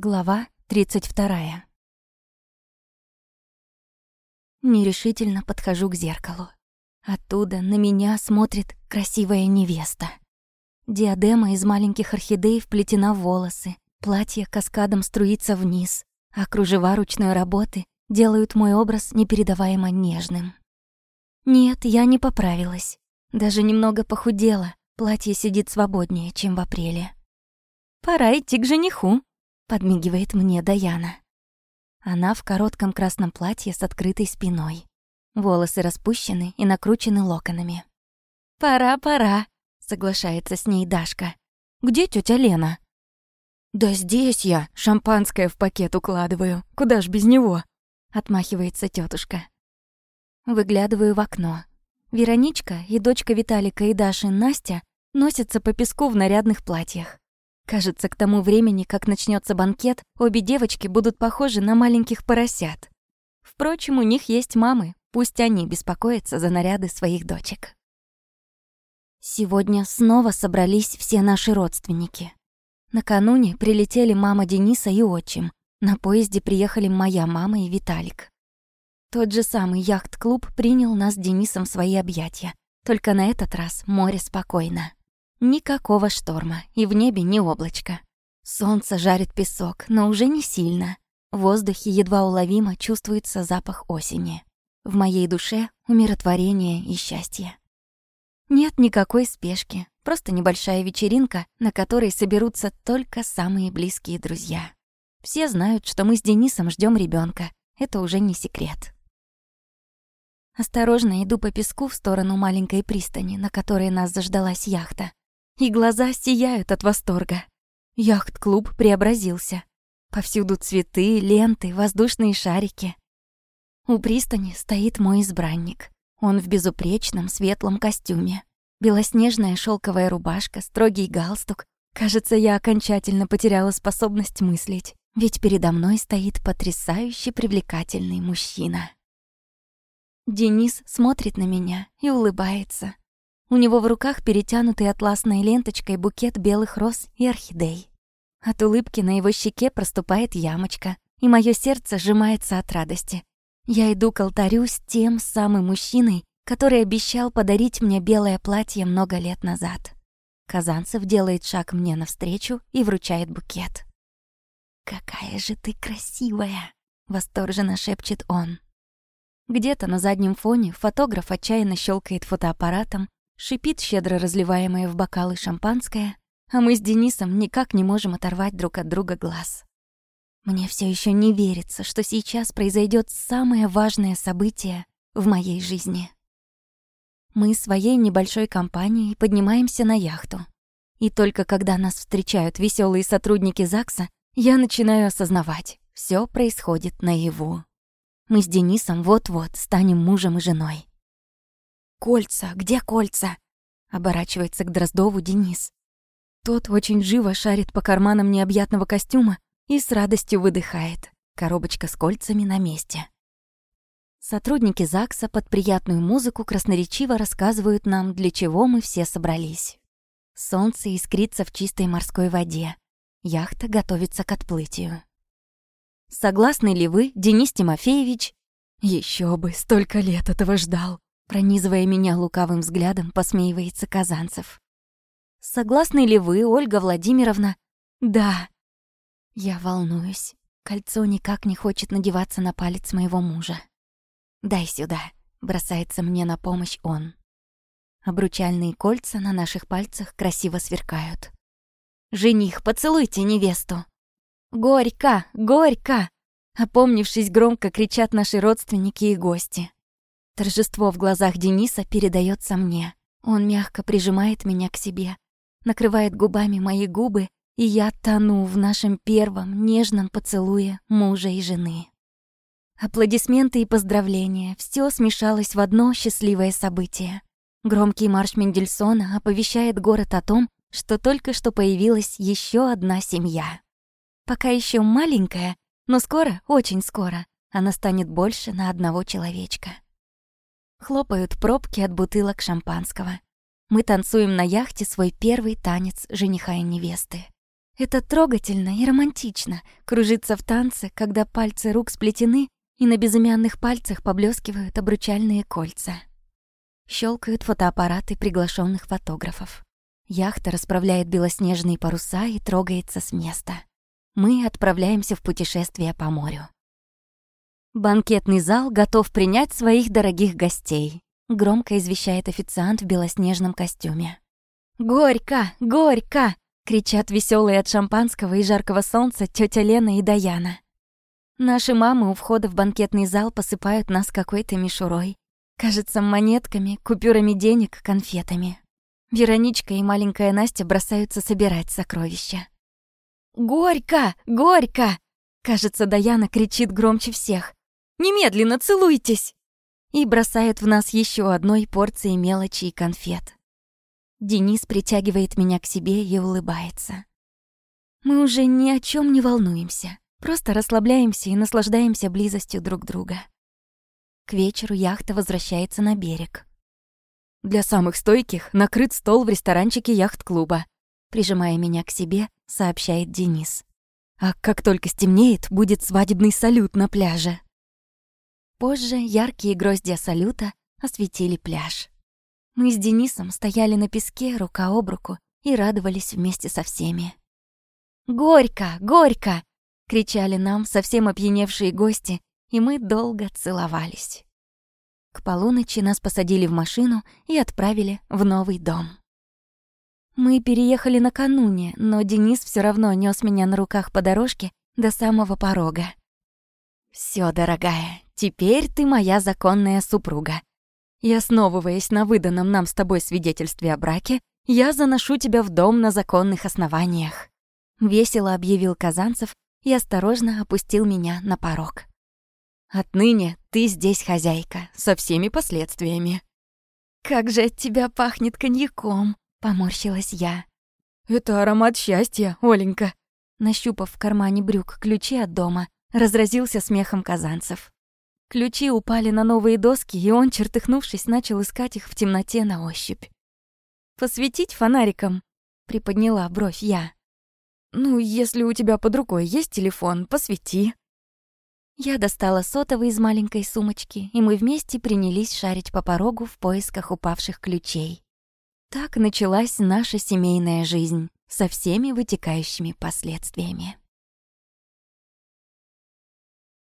Глава 32. Нерешительно подхожу к зеркалу. Оттуда на меня смотрит красивая невеста. Диадема из маленьких орхидей вплетена в волосы, платье каскадом струится вниз, а кружева ручной работы делают мой образ непередаваемо нежным. Нет, я не поправилась. Даже немного похудела, платье сидит свободнее, чем в апреле. «Пора идти к жениху», подмигивает мне Даяна. Она в коротком красном платье с открытой спиной. Волосы распущены и накручены локонами. «Пора, пора», — соглашается с ней Дашка. «Где тетя Лена?» «Да здесь я, шампанское в пакет укладываю. Куда ж без него?» — отмахивается тетушка. Выглядываю в окно. Вероничка и дочка Виталика и Даши Настя носятся по песку в нарядных платьях. Кажется, к тому времени, как начнется банкет, обе девочки будут похожи на маленьких поросят. Впрочем, у них есть мамы, пусть они беспокоятся за наряды своих дочек. Сегодня снова собрались все наши родственники. Накануне прилетели мама Дениса и отчим. На поезде приехали моя мама и Виталик. Тот же самый яхт-клуб принял нас с Денисом в свои объятия. Только на этот раз море спокойно. Никакого шторма, и в небе ни облачко. Солнце жарит песок, но уже не сильно. В воздухе едва уловимо чувствуется запах осени. В моей душе умиротворение и счастье. Нет никакой спешки, просто небольшая вечеринка, на которой соберутся только самые близкие друзья. Все знают, что мы с Денисом ждем ребенка. Это уже не секрет. Осторожно иду по песку в сторону маленькой пристани, на которой нас заждалась яхта и глаза сияют от восторга. Яхт-клуб преобразился. Повсюду цветы, ленты, воздушные шарики. У пристани стоит мой избранник. Он в безупречном светлом костюме. Белоснежная шелковая рубашка, строгий галстук. Кажется, я окончательно потеряла способность мыслить, ведь передо мной стоит потрясающе привлекательный мужчина. Денис смотрит на меня и улыбается, у него в руках перетянутый атласной ленточкой букет белых роз и орхидей. От улыбки на его щеке проступает ямочка, и мое сердце сжимается от радости. Я иду к алтарю с тем самым мужчиной, который обещал подарить мне белое платье много лет назад. Казанцев делает шаг мне навстречу и вручает букет. «Какая же ты красивая!» — восторженно шепчет он. Где-то на заднем фоне фотограф отчаянно щелкает фотоаппаратом, Шипит щедро разливаемое в бокалы шампанское, а мы с Денисом никак не можем оторвать друг от друга глаз. Мне все еще не верится, что сейчас произойдет самое важное событие в моей жизни. Мы своей небольшой компанией поднимаемся на яхту. И только когда нас встречают веселые сотрудники ЗАГСа, я начинаю осознавать, все происходит наяву. Мы с Денисом вот-вот станем мужем и женой. «Кольца! Где кольца?» — оборачивается к Дроздову Денис. Тот очень живо шарит по карманам необъятного костюма и с радостью выдыхает. Коробочка с кольцами на месте. Сотрудники ЗАГСа под приятную музыку красноречиво рассказывают нам, для чего мы все собрались. Солнце искрится в чистой морской воде. Яхта готовится к отплытию. Согласны ли вы, Денис Тимофеевич? Еще бы, столько лет этого ждал. Пронизывая меня лукавым взглядом, посмеивается Казанцев. «Согласны ли вы, Ольга Владимировна?» «Да». Я волнуюсь. Кольцо никак не хочет надеваться на палец моего мужа. «Дай сюда», — бросается мне на помощь он. Обручальные кольца на наших пальцах красиво сверкают. «Жених, поцелуйте невесту!» «Горько! Горько!» Опомнившись, громко кричат наши родственники и гости. Торжество в глазах Дениса передается мне. Он мягко прижимает меня к себе, накрывает губами мои губы, и я тону в нашем первом нежном поцелуе мужа и жены. Аплодисменты и поздравления — все смешалось в одно счастливое событие. Громкий марш Мендельсона оповещает город о том, что только что появилась еще одна семья. Пока еще маленькая, но скоро, очень скоро, она станет больше на одного человечка. Хлопают пробки от бутылок шампанского. Мы танцуем на яхте свой первый танец жениха и невесты. Это трогательно и романтично — кружиться в танце, когда пальцы рук сплетены, и на безымянных пальцах поблескивают обручальные кольца. Щелкают фотоаппараты приглашенных фотографов. Яхта расправляет белоснежные паруса и трогается с места. Мы отправляемся в путешествие по морю. Банкетный зал готов принять своих дорогих гостей, громко извещает официант в белоснежном костюме. Горько, горько, кричат веселые от шампанского и жаркого солнца тетя Лена и Даяна. Наши мамы у входа в банкетный зал посыпают нас какой-то мишурой. Кажется, монетками, купюрами денег, конфетами. Вероничка и маленькая Настя бросаются собирать сокровища. «Горько! Горько!» Кажется, Даяна кричит громче всех. «Немедленно целуйтесь!» И бросает в нас еще одной порцией мелочи и конфет. Денис притягивает меня к себе и улыбается. Мы уже ни о чем не волнуемся, просто расслабляемся и наслаждаемся близостью друг друга. К вечеру яхта возвращается на берег. Для самых стойких накрыт стол в ресторанчике яхт-клуба. Прижимая меня к себе, сообщает Денис. А как только стемнеет, будет свадебный салют на пляже. Позже яркие гроздья салюта осветили пляж. Мы с Денисом стояли на песке рука об руку и радовались вместе со всеми. «Горько! Горько!» — кричали нам совсем опьяневшие гости, и мы долго целовались. К полуночи нас посадили в машину и отправили в новый дом. Мы переехали накануне, но Денис все равно нес меня на руках по дорожке до самого порога. Все, дорогая, теперь ты моя законная супруга. И основываясь на выданном нам с тобой свидетельстве о браке, я заношу тебя в дом на законных основаниях. Весело объявил Казанцев и осторожно опустил меня на порог. Отныне ты здесь хозяйка, со всеми последствиями. Как же от тебя пахнет коньяком, поморщилась я. Это аромат счастья, Оленька. Нащупав в кармане брюк ключи от дома, разразился смехом Казанцев. Ключи упали на новые доски, и он, чертыхнувшись, начал искать их в темноте на ощупь. «Посветить фонариком?» — приподняла бровь я. «Ну, если у тебя под рукой есть телефон, посвети». Я достала сотовый из маленькой сумочки, и мы вместе принялись шарить по порогу в поисках упавших ключей. Так началась наша семейная жизнь со всеми вытекающими последствиями.